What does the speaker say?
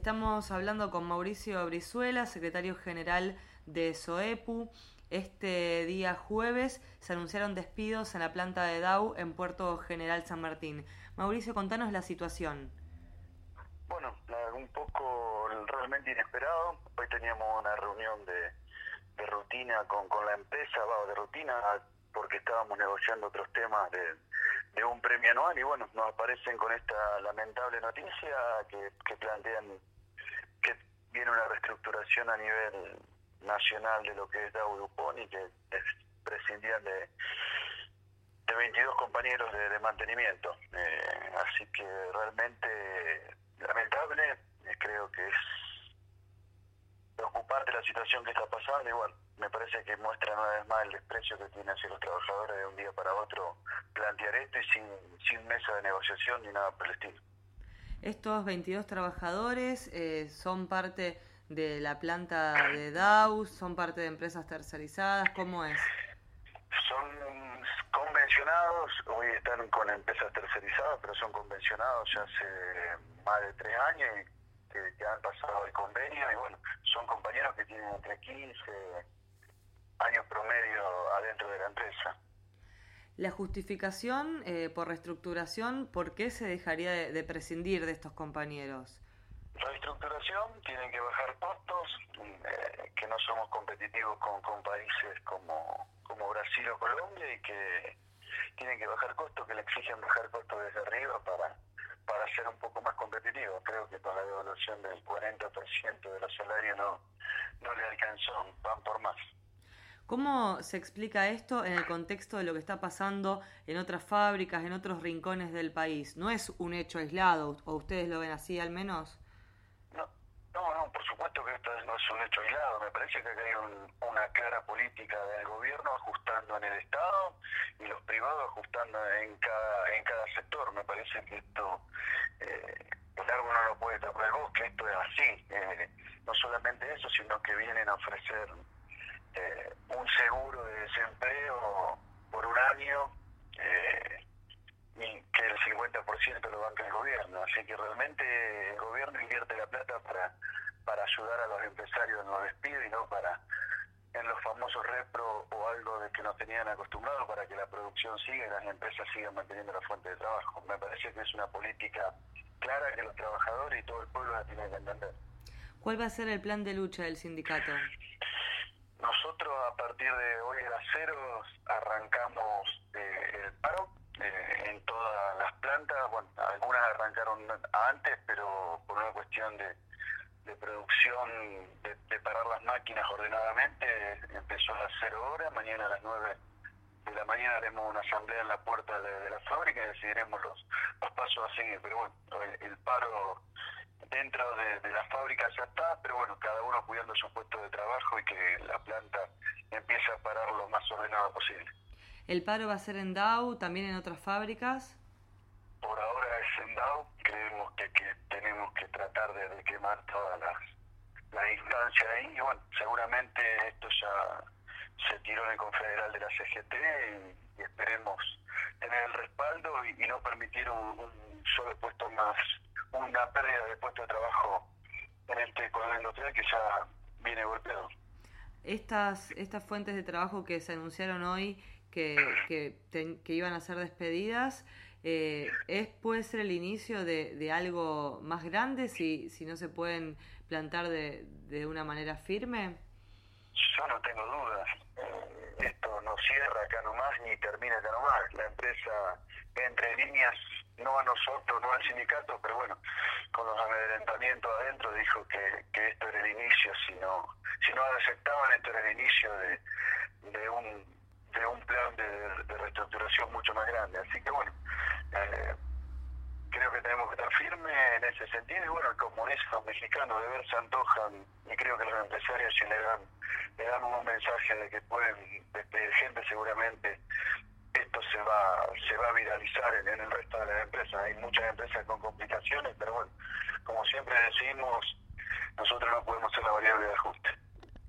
Estamos hablando con Mauricio Brizuela, secretario general de SOEPU. Este día jueves se anunciaron despidos en la planta de DAU en Puerto General San Martín. Mauricio, contanos la situación. Bueno, un poco realmente inesperado. Hoy teníamos una reunión de, rutina con, la empresa, de rutina porque estábamos negociando otros temas de, un premio anual y bueno, nos aparecen con esta lamentable noticia que, plantean que viene una reestructuración a nivel nacional de lo que es Dow Dupont y que prescindían de, de 22 compañeros de, mantenimiento. Eh, así que realmente lamentable, eh, creo que es preocupante la situación que está pasando y bueno, me parece que muestra una vez más el desprecio que tienen hacia los trabajadores de un día para otro plantear esto y sin, sin mesa de negociación ni nada por el estilo. Estos 22 trabajadores eh, son parte de la planta de Dow, son parte de empresas tercerizadas, ¿cómo es? Son convencionados, hoy están con empresas tercerizadas, pero son convencionados ya hace más de tres años que, que han pasado el convenio y bueno, son compañeros que tienen entre 15 años promedio adentro de la empresa. La justificación eh, por reestructuración, ¿por qué se dejaría de, prescindir de estos compañeros? Reestructuración, tienen que bajar costos, eh, que no somos competitivos con, países como, como Brasil o Colombia y que tienen que bajar costos, que le exigen bajar costos desde arriba para, para ser un poco más competitivos. Creo que con la devaluación del 40% de los salarios no, no le alcanzó. ¿Cómo se explica esto en el contexto de lo que está pasando en otras fábricas, en otros rincones del país? ¿No es un hecho aislado o ustedes lo ven así al menos? No, no, no por supuesto que esto no es un hecho aislado. Me parece que hay una clara política del gobierno ajustando en el Estado y los privados ajustando en cada, en cada sector. Me parece que esto, eh, el árbol no lo puede tapar el bosque, esto es así. Eh, no solamente eso, sino que vienen a ofrecer eh, un seguro de desempleo por un año eh, y que el 50% lo banca el gobierno. Así que realmente el gobierno invierte la plata para, para ayudar a los empresarios en los despidos y no para en los famosos repro o algo de que nos tenían acostumbrados para que la producción siga y las empresas sigan manteniendo la fuente de trabajo. Me parece que es una política clara que los trabajadores y todo el pueblo la tienen que entender. ¿Cuál va a ser el plan de lucha del sindicato? Nosotros a partir de hoy a las cero arrancamos eh, el paro eh, en todas las plantas. Bueno, algunas arrancaron antes, pero por una cuestión de, producción, de, parar las máquinas ordenadamente, empezó a las cero horas. Mañana a las nueve de la mañana haremos una asamblea en la puerta de, la fábrica y decidiremos los pasos a seguir. Pero bueno, el paro dentro de, la fábrica ya está, pero bueno, cada uno cuidando su puesto de trabajo y que la planta empiece a parar lo más ordenado posible. ¿El paro va a ser en DAO, también en otras fábricas? Por ahora es en DAO, creemos que, tenemos que tratar de, quemar todas las, instancias ahí y bueno, seguramente esto ya se tiró en el Confederal de la CGT y, esperemos tener el respaldo y, no permitir un solo puesto más una pérdida de puesto de trabajo en este economía industrial que ya viene golpeado. Estas, estas fuentes de trabajo que se anunciaron hoy que, que, que iban a ser despedidas, eh, ¿es, ¿puede ser el inicio de, de, algo más grande si, si no se pueden plantar de, de una manera firme? Yo no tengo dudas. Eh, esto no cierra acá nomás ni termina acá nomás. La empresa, entre líneas, no a nosotros, no al sindicato, pero bueno, con los amedrentamientos adentro dijo que, que esto era el inicio, si no, si no aceptaban esto era el inicio de, de un de un plan de, reestructuración mucho más grande. Así que bueno, eh, creo que tenemos que estar firmes en ese sentido y bueno, el comunismo mexicano de ver se antojan y creo que los empresarios si le dan, le dan un mensaje de que pueden despedir gente seguramente se va se va a viralizar en, el resto de las empresas. Hay muchas empresas con complicaciones, pero bueno, como siempre decimos, nosotros no podemos ser la variable de ajuste.